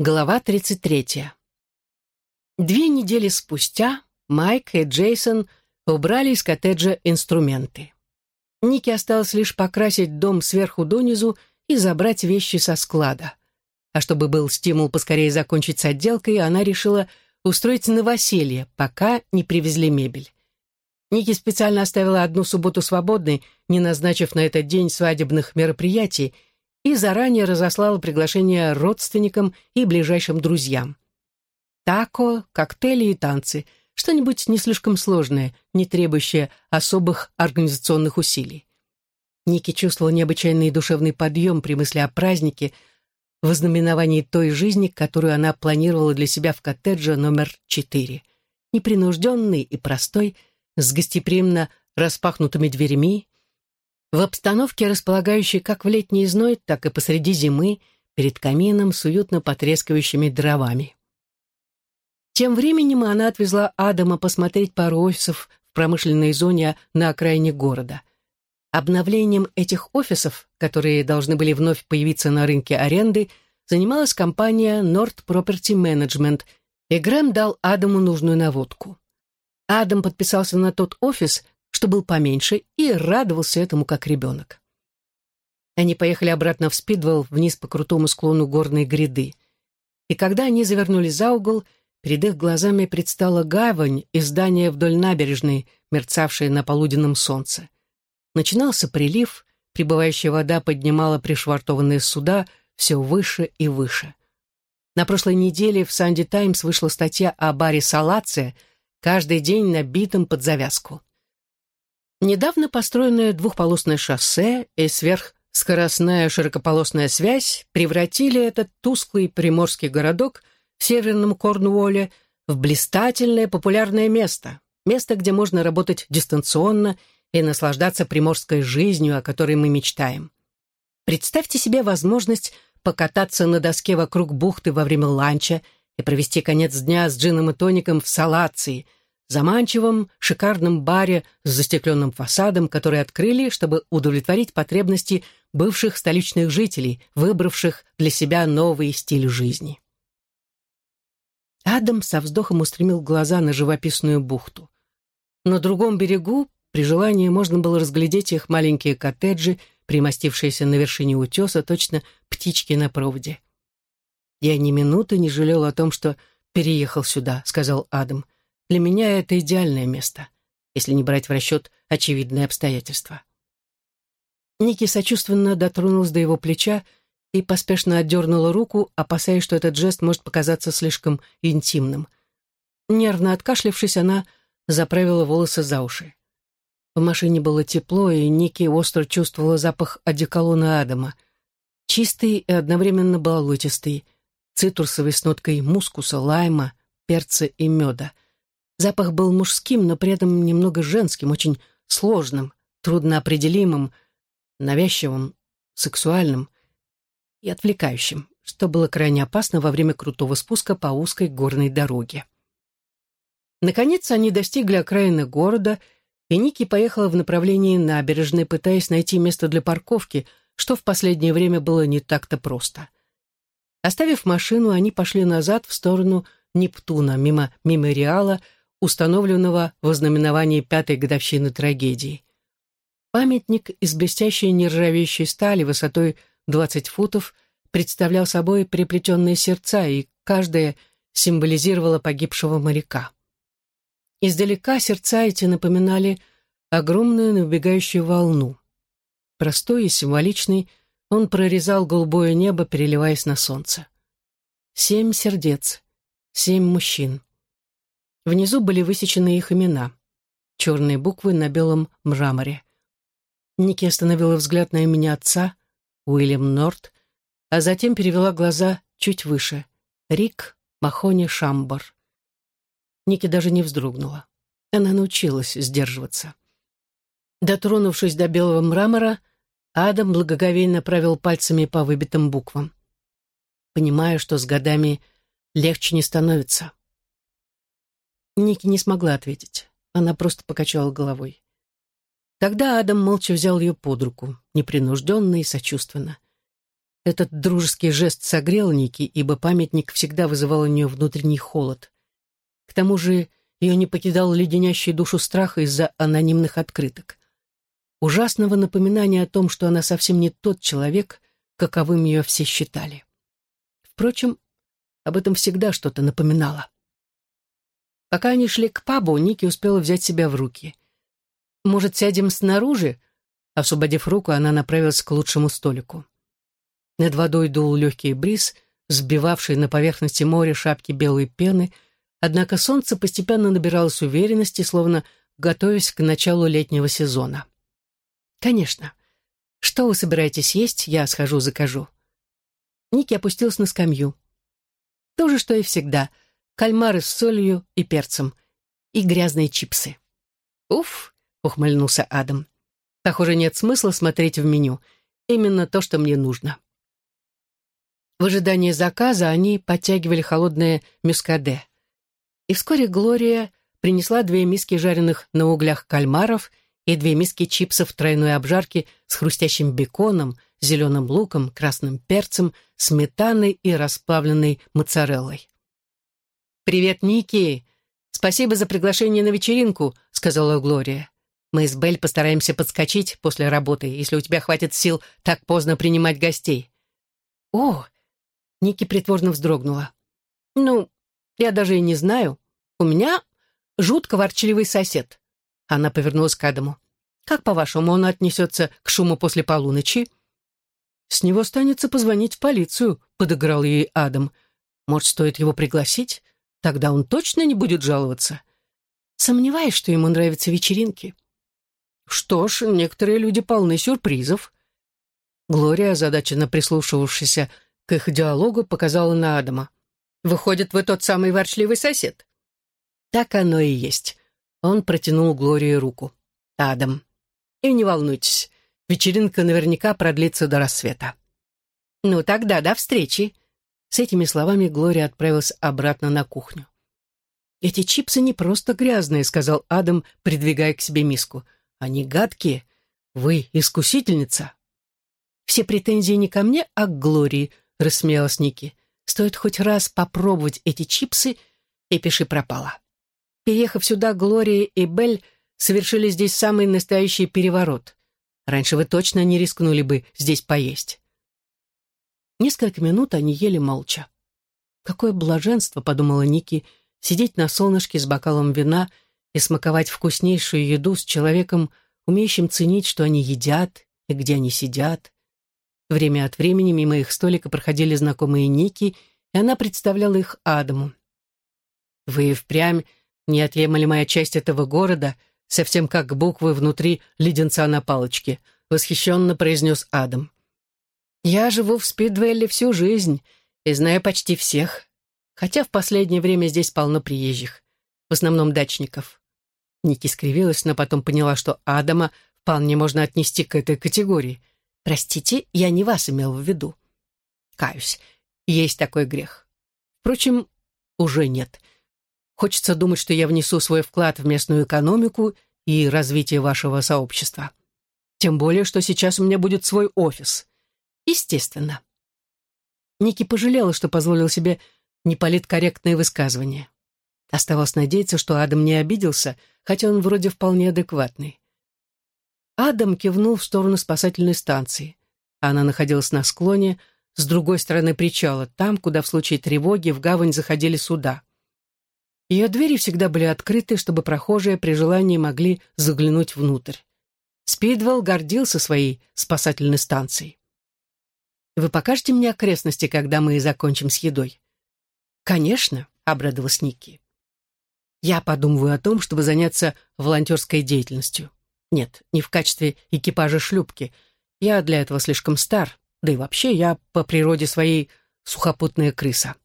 Глава 33. Две недели спустя Майк и Джейсон убрали из коттеджа инструменты. Нике осталось лишь покрасить дом сверху донизу и забрать вещи со склада. А чтобы был стимул поскорее закончить с отделкой, она решила устроить новоселье, пока не привезли мебель. Ники специально оставила одну субботу свободной, не назначив на этот день свадебных мероприятий, и заранее разослала приглашение родственникам и ближайшим друзьям. Тако, коктейли и танцы, что-нибудь не слишком сложное, не требующее особых организационных усилий. Ники чувствовал необычайный душевный подъем при мысли о празднике, в ознаменовании той жизни, которую она планировала для себя в коттедже номер 4. Непринужденный и простой, с гостеприимно распахнутыми дверями, в обстановке, располагающей как в летний зной, так и посреди зимы, перед камином с уютно потрескивающими дровами. Тем временем она отвезла Адама посмотреть пару офисов в промышленной зоне на окраине города. Обновлением этих офисов, которые должны были вновь появиться на рынке аренды, занималась компания Nord Property Management, и Грэм дал Адаму нужную наводку. Адам подписался на тот офис, что был поменьше, и радовался этому как ребенок. Они поехали обратно в Спидвелл вниз по крутому склону горной гряды. И когда они завернули за угол, перед их глазами предстала гавань и здание вдоль набережной, мерцавшее на полуденном солнце. Начинался прилив, прибывающая вода поднимала пришвартованные суда все выше и выше. На прошлой неделе в «Санди Таймс» вышла статья о баре «Салация», каждый день набитом под завязку. Недавно построенное двухполосное шоссе и сверхскоростная широкополосная связь превратили этот тусклый приморский городок в северном Корнуолле в блистательное популярное место, место, где можно работать дистанционно и наслаждаться приморской жизнью, о которой мы мечтаем. Представьте себе возможность покататься на доске вокруг бухты во время ланча и провести конец дня с джином и тоником в Салации – заманчивом, шикарном баре с застекленным фасадом, который открыли, чтобы удовлетворить потребности бывших столичных жителей, выбравших для себя новый стиль жизни. Адам со вздохом устремил глаза на живописную бухту. На другом берегу, при желании, можно было разглядеть их маленькие коттеджи, примостившиеся на вершине утеса, точно птички на проводе. «Я ни минуты не жалел о том, что переехал сюда», — сказал Адам. Для меня это идеальное место, если не брать в расчет очевидные обстоятельства. Ники сочувственно дотронулась до его плеча и поспешно отдернула руку, опасаясь, что этот жест может показаться слишком интимным. Нервно откашлявшись, она заправила волосы за уши. В машине было тепло, и Ники остро чувствовала запах одеколона Адама. Чистый и одновременно болотистый, цитрусовый с ноткой мускуса, лайма, перца и меда — Запах был мужским, но при этом немного женским, очень сложным, трудноопределимым, навязчивым, сексуальным и отвлекающим, что было крайне опасно во время крутого спуска по узкой горной дороге. Наконец они достигли окраины города, и Ники поехала в направлении набережной, пытаясь найти место для парковки, что в последнее время было не так-то просто. Оставив машину, они пошли назад в сторону Нептуна, мимо мемориала, установленного в ознаменовании пятой годовщины трагедии. Памятник из блестящей нержавеющей стали высотой 20 футов представлял собой приплетенные сердца, и каждое символизировало погибшего моряка. Издалека сердца эти напоминали огромную набегающую волну. Простой и символичный, он прорезал голубое небо, переливаясь на солнце. Семь сердец, семь мужчин. Внизу были высечены их имена. Черные буквы на белом мраморе. Ники остановила взгляд на имени отца, Уильям Норт, а затем перевела глаза чуть выше. Рик Махони Шамбор. Ники даже не вздрогнула. Она научилась сдерживаться. Дотронувшись до белого мрамора, Адам благоговейно провел пальцами по выбитым буквам. Понимая, что с годами легче не становится. Ники не смогла ответить. Она просто покачала головой. Тогда Адам молча взял ее под руку, непринужденно и сочувственно. Этот дружеский жест согрел Ники, ибо памятник всегда вызывал у нее внутренний холод. К тому же ее не покидал леденящий душу страх из-за анонимных открыток. Ужасного напоминания о том, что она совсем не тот человек, каковым ее все считали. Впрочем, об этом всегда что-то напоминало. Пока они шли к пабу, Ники успела взять себя в руки. «Может, сядем снаружи?» Освободив руку, она направилась к лучшему столику. Над водой дул легкий бриз, сбивавший на поверхности моря шапки белой пены, однако солнце постепенно набиралось уверенности, словно готовясь к началу летнего сезона. «Конечно. Что вы собираетесь есть, я схожу закажу». Ники опустился на скамью. То же, что и всегда. Кальмары с солью и перцем. И грязные чипсы. «Уф!» — ухмыльнулся Адам. «Похоже, нет смысла смотреть в меню. Именно то, что мне нужно». В ожидании заказа они подтягивали холодное мюскаде. И вскоре Глория принесла две миски жареных на углях кальмаров и две миски чипсов тройной обжарки с хрустящим беконом, зеленым луком, красным перцем, сметаной и расплавленной моцареллой. «Привет, Ники! Спасибо за приглашение на вечеринку», — сказала Глория. «Мы с Белль постараемся подскочить после работы, если у тебя хватит сил так поздно принимать гостей». «О!» — Ники притворно вздрогнула. «Ну, я даже и не знаю. У меня жутко ворчливый сосед». Она повернулась к Адаму. «Как, по-вашему, он отнесется к шуму после полуночи?» «С него станется позвонить в полицию», — подыграл ей Адам. «Может, стоит его пригласить? Тогда он точно не будет жаловаться». Сомневаюсь, что ему нравятся вечеринки. Что ж, некоторые люди полны сюрпризов. Глория, озадаченно прислушивавшаяся к их диалогу, показала на Адама. «Выходит, вы тот самый ворчливый сосед?» Так оно и есть. Он протянул Глории руку. «Адам, и не волнуйтесь, Вечеринка наверняка продлится до рассвета. «Ну тогда до встречи!» С этими словами Глория отправилась обратно на кухню. «Эти чипсы не просто грязные», — сказал Адам, придвигая к себе миску. «Они гадкие. Вы искусительница». «Все претензии не ко мне, а к Глории», — рассмеялась Ники. «Стоит хоть раз попробовать эти чипсы, и пиши пропало». Переехав сюда, Глория и Белль совершили здесь самый настоящий переворот. Раньше вы точно не рискнули бы здесь поесть». Несколько минут они ели молча. «Какое блаженство», — подумала Ники, — «сидеть на солнышке с бокалом вина и смаковать вкуснейшую еду с человеком, умеющим ценить, что они едят и где они сидят». Время от времени мимо их столика проходили знакомые Ники, и она представляла их Адаму. «Вы впрямь неотъемлемая часть этого города», совсем как буквы внутри леденца на палочке», — восхищенно произнес Адам. «Я живу в Спидвелле всю жизнь и знаю почти всех, хотя в последнее время здесь полно приезжих, в основном дачников». Ники скривилась, но потом поняла, что Адама вполне можно отнести к этой категории. «Простите, я не вас имел в виду». «Каюсь, есть такой грех. Впрочем, уже нет. Хочется думать, что я внесу свой вклад в местную экономику и развитие вашего сообщества. Тем более, что сейчас у меня будет свой офис. Естественно. Ники пожалела, что позволил себе неполиткорректные высказывания. Оставалось надеяться, что Адам не обиделся, хотя он вроде вполне адекватный. Адам кивнул в сторону спасательной станции. Она находилась на склоне, с другой стороны причала, там, куда в случае тревоги в гавань заходили суда. Ее двери всегда были открыты, чтобы прохожие при желании могли заглянуть внутрь. Спидвелл гордился своей спасательной станцией. «Вы покажете мне окрестности, когда мы закончим с едой?» «Конечно», — обрадовалась Никки. «Я подумываю о том, чтобы заняться волонтерской деятельностью. Нет, не в качестве экипажа шлюпки. Я для этого слишком стар, да и вообще я по природе своей сухопутная крыса.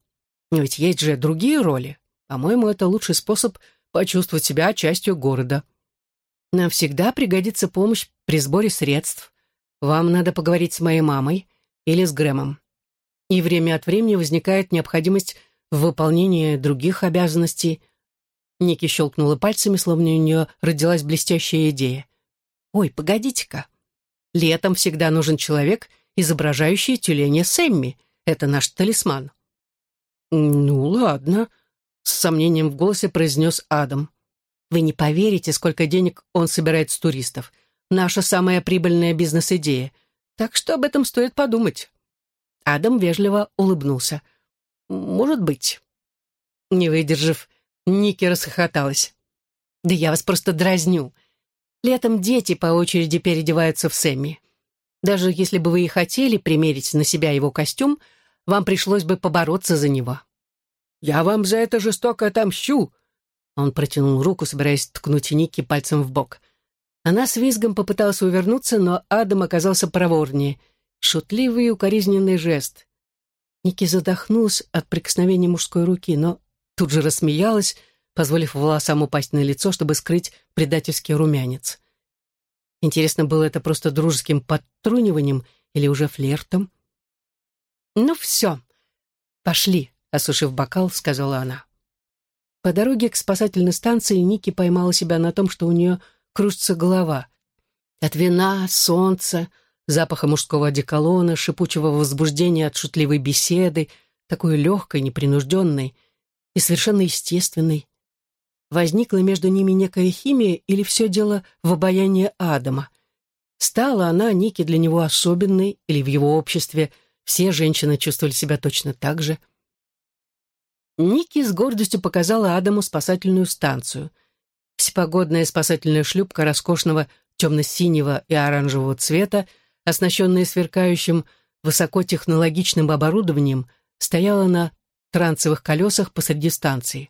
Но ведь есть же другие роли. По-моему, это лучший способ почувствовать себя частью города. Нам всегда пригодится помощь при сборе средств. Вам надо поговорить с моей мамой или с Грэмом. И время от времени возникает необходимость в выполнении других обязанностей. Ники щелкнула пальцами, словно у нее родилась блестящая идея. «Ой, погодите-ка. Летом всегда нужен человек, изображающий тюленя Сэмми. Это наш талисман». «Ну, ладно», — с сомнением в голосе произнес Адам. «Вы не поверите, сколько денег он собирает с туристов. Наша самая прибыльная бизнес-идея. Так что об этом стоит подумать». Адам вежливо улыбнулся. «Может быть». Не выдержав, Ники расхохоталась. «Да я вас просто дразню. Летом дети по очереди переодеваются в Сэмми. Даже если бы вы и хотели примерить на себя его костюм, вам пришлось бы побороться за него». «Я вам за это жестоко отомщу!» Он протянул руку, собираясь ткнуть Ники пальцем в бок. Она с визгом попыталась увернуться, но Адам оказался проворнее. Шутливый и укоризненный жест. Ники задохнулась от прикосновения мужской руки, но тут же рассмеялась, позволив волосам упасть на лицо, чтобы скрыть предательский румянец. Интересно, было это просто дружеским подтруниванием или уже флиртом? «Ну все, пошли», — осушив бокал, сказала она. По дороге к спасательной станции Ники поймала себя на том, что у нее кружится голова. От вина, солнца, запаха мужского одеколона, шипучего возбуждения от шутливой беседы, такой легкой, непринужденной и совершенно естественной. Возникла между ними некая химия или все дело в обаянии Адама? Стала она, Ники, для него особенной или в его обществе все женщины чувствовали себя точно так же? Ники с гордостью показала Адаму спасательную станцию. Всепогодная спасательная шлюпка роскошного темно-синего и оранжевого цвета оснащенная сверкающим высокотехнологичным оборудованием, стояла на трансовых колесах посреди станции.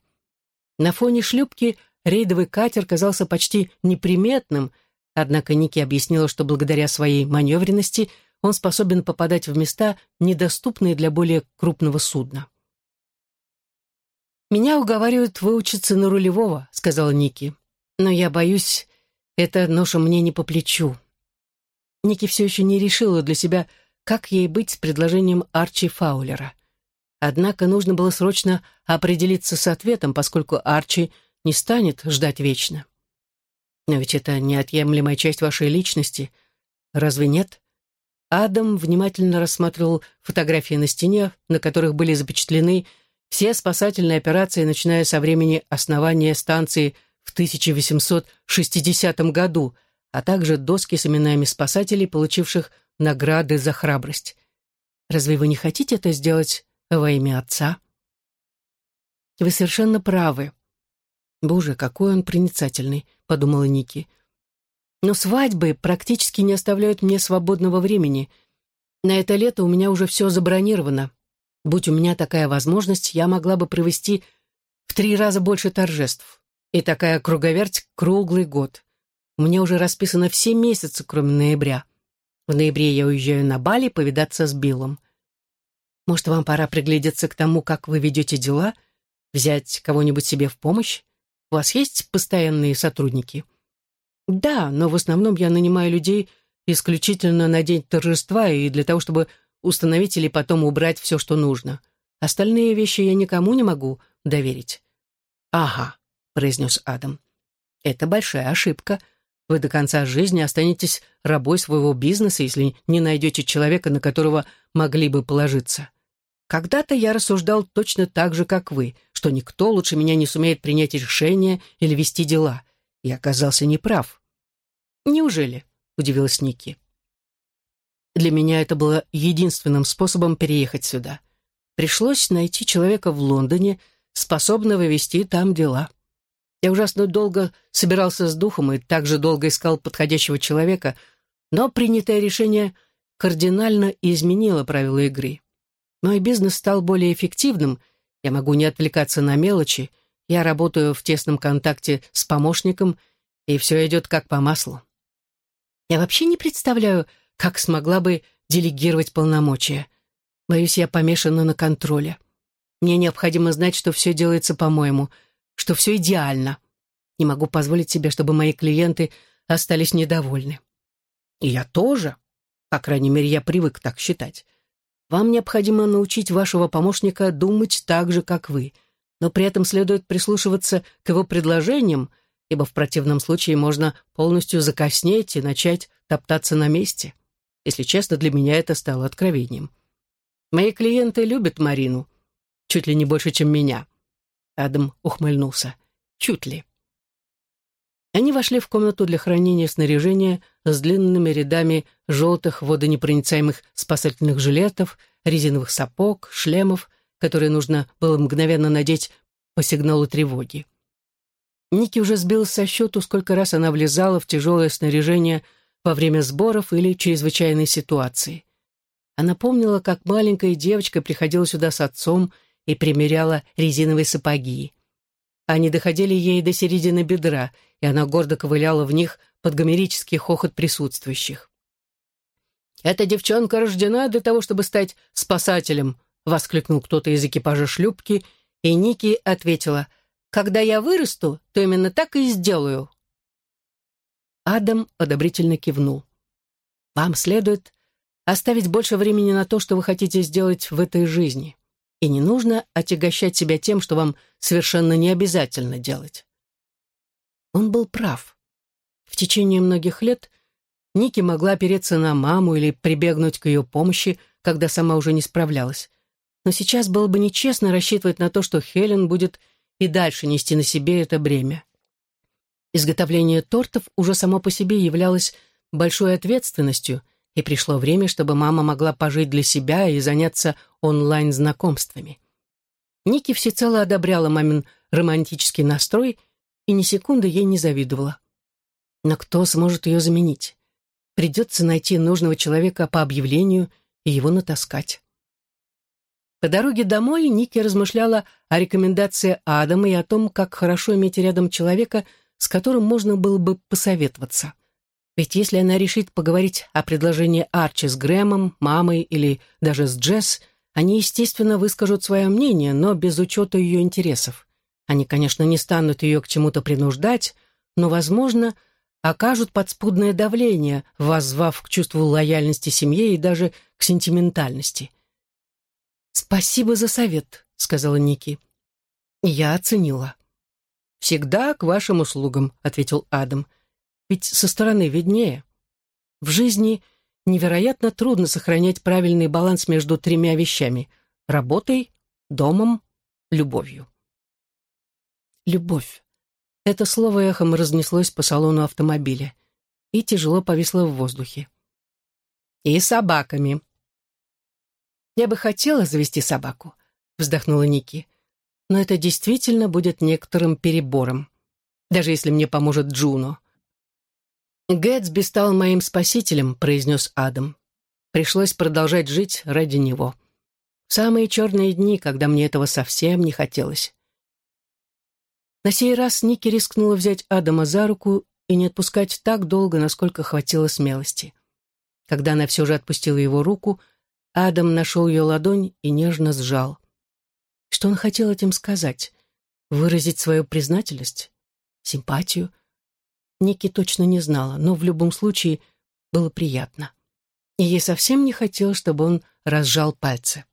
На фоне шлюпки рейдовый катер казался почти неприметным, однако Ники объяснила, что благодаря своей маневренности он способен попадать в места, недоступные для более крупного судна. «Меня уговаривают выучиться на рулевого», — сказала Ники. «Но я боюсь, эта ноша мне не по плечу. Ники все еще не решила для себя, как ей быть с предложением Арчи Фаулера. Однако нужно было срочно определиться с ответом, поскольку Арчи не станет ждать вечно. Но ведь это неотъемлемая часть вашей личности. Разве нет? Адам внимательно рассматривал фотографии на стене, на которых были запечатлены все спасательные операции, начиная со времени основания станции в 1860 году – а также доски с именами спасателей, получивших награды за храбрость. Разве вы не хотите это сделать во имя отца? Вы совершенно правы. Боже, какой он проницательный, подумала Ники. Но свадьбы практически не оставляют мне свободного времени. На это лето у меня уже все забронировано. Будь у меня такая возможность, я могла бы провести в три раза больше торжеств. И такая круговерть круглый год. У меня уже расписано все месяцы, кроме ноября. В ноябре я уезжаю на Бали повидаться с Биллом. Может, вам пора приглядеться к тому, как вы ведете дела? Взять кого-нибудь себе в помощь? У вас есть постоянные сотрудники? Да, но в основном я нанимаю людей исключительно на день торжества и для того, чтобы установить или потом убрать все, что нужно. Остальные вещи я никому не могу доверить. «Ага», — произнес Адам. «Это большая ошибка», вы до конца жизни останетесь рабой своего бизнеса, если не найдете человека, на которого могли бы положиться. Когда-то я рассуждал точно так же, как вы, что никто лучше меня не сумеет принять решение или вести дела. И оказался неправ. «Неужели?» — удивилась Ники. Для меня это было единственным способом переехать сюда. Пришлось найти человека в Лондоне, способного вести там дела. Я ужасно долго собирался с духом и также долго искал подходящего человека, но принятое решение кардинально изменило правила игры. Мой бизнес стал более эффективным, я могу не отвлекаться на мелочи, я работаю в тесном контакте с помощником, и все идет как по маслу. Я вообще не представляю, как смогла бы делегировать полномочия. Боюсь, я помешана на контроле. Мне необходимо знать, что все делается по-моему — что все идеально. Не могу позволить себе, чтобы мои клиенты остались недовольны. И я тоже. По крайней мере, я привык так считать. Вам необходимо научить вашего помощника думать так же, как вы, но при этом следует прислушиваться к его предложениям, ибо в противном случае можно полностью закоснеть и начать топтаться на месте. Если честно, для меня это стало откровением. Мои клиенты любят Марину. Чуть ли не больше, чем меня. Адам ухмыльнулся. Чуть ли. Они вошли в комнату для хранения снаряжения с длинными рядами желтых водонепроницаемых спасательных жилетов, резиновых сапог, шлемов, которые нужно было мгновенно надеть по сигналу тревоги. Ники уже сбилась со счету, сколько раз она влезала в тяжелое снаряжение во время сборов или чрезвычайной ситуации. Она помнила, как маленькая девочка приходила сюда с отцом и примеряла резиновые сапоги. Они доходили ей до середины бедра, и она гордо ковыляла в них под гомерический хохот присутствующих. «Эта девчонка рождена для того, чтобы стать спасателем», — воскликнул кто-то из экипажа шлюпки, и Ники ответила, «Когда я вырасту, то именно так и сделаю». Адам одобрительно кивнул. «Вам следует оставить больше времени на то, что вы хотите сделать в этой жизни. И не нужно отягощать себя тем, что вам совершенно не обязательно делать». Он был прав. В течение многих лет Ники могла опереться на маму или прибегнуть к ее помощи, когда сама уже не справлялась. Но сейчас было бы нечестно рассчитывать на то, что Хелен будет и дальше нести на себе это бремя. Изготовление тортов уже само по себе являлось большой ответственностью, и пришло время, чтобы мама могла пожить для себя и заняться онлайн-знакомствами. Ники всецело одобряла мамин романтический настрой и ни секунды ей не завидовала. Но кто сможет ее заменить? Придется найти нужного человека по объявлению и его натаскать. По дороге домой Ники размышляла о рекомендации Адама и о том, как хорошо иметь рядом человека, с которым можно было бы посоветоваться. Ведь если она решит поговорить о предложении Арчи с Грэмом, мамой или даже с Джесс, они, естественно, выскажут свое мнение, но без учета ее интересов. Они, конечно, не станут ее к чему-то принуждать, но, возможно, окажут подспудное давление, воззвав к чувству лояльности семье и даже к сентиментальности. «Спасибо за совет», — сказала Ники. «Я оценила». «Всегда к вашим услугам», — ответил Адам. «Ведь со стороны виднее. В жизни невероятно трудно сохранять правильный баланс между тремя вещами — работой, домом, любовью». «Любовь». Это слово эхом разнеслось по салону автомобиля и тяжело повисло в воздухе. «И собаками», «Я бы хотела завести собаку», — вздохнула Ники. «Но это действительно будет некоторым перебором, даже если мне поможет Джуно». «Гэтсби стал моим спасителем», — произнес Адам. «Пришлось продолжать жить ради него. В самые черные дни, когда мне этого совсем не хотелось». На сей раз Ники рискнула взять Адама за руку и не отпускать так долго, насколько хватило смелости. Когда она все же отпустила его руку, Адам нашел ее ладонь и нежно сжал. Что он хотел этим сказать? Выразить свою признательность? Симпатию? Ники точно не знала, но в любом случае было приятно. И ей совсем не хотелось, чтобы он разжал пальцы.